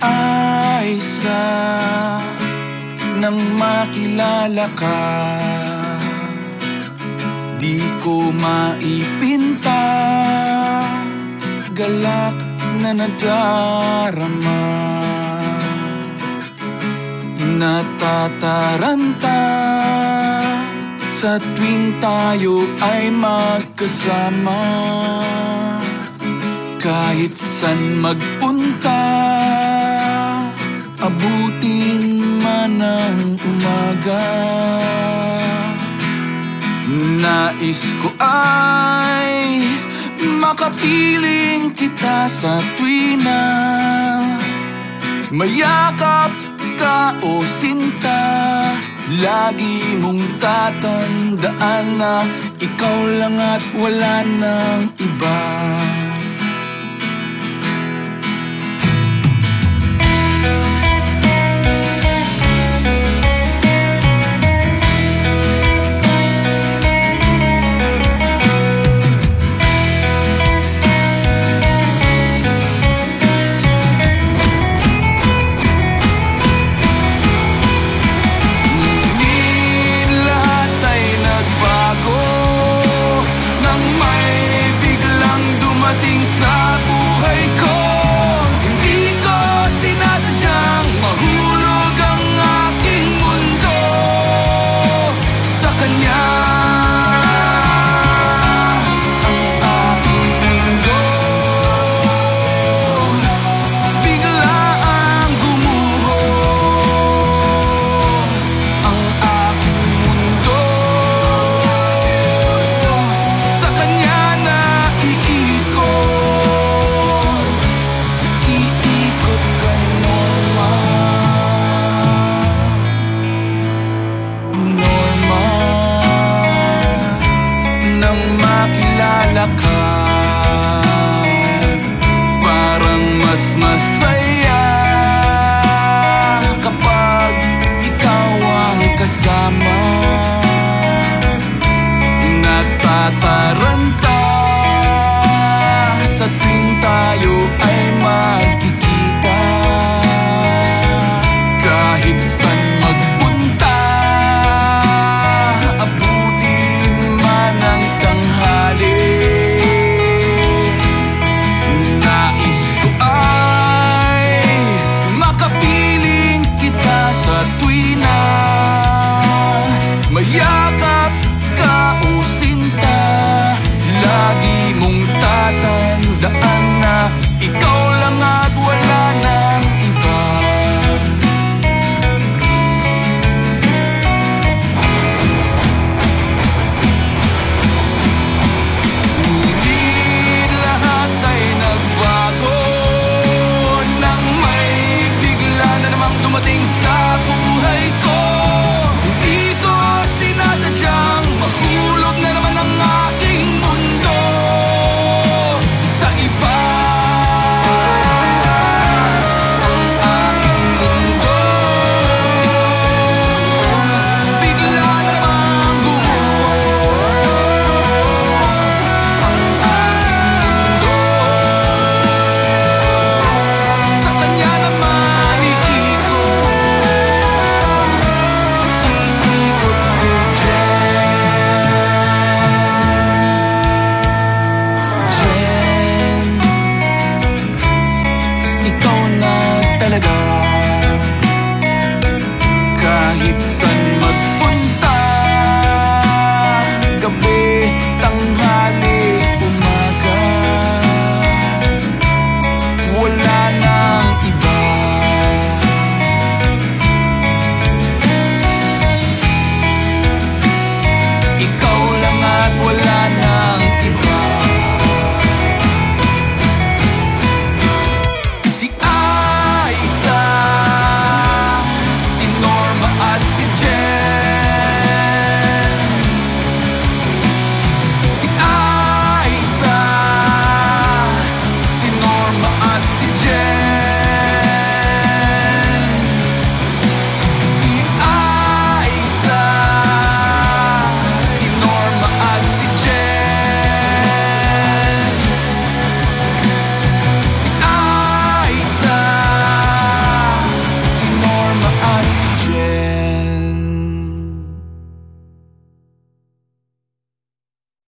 pag-asa Nang makilala ka. Di ko maipinta Galak na nadarama. Natataranta Sa tuwing tayo ay magkasama. Kahit san magpunta Abutin man ang umaga. Nais ko ay Makapiling kita sa tuwina Mayakap ka o sinta Lagi mong tatandaan na Ikaw lang at wala nang iba makilala ka Parang mas masaya Kapag ikaw ang kasama. Natataranta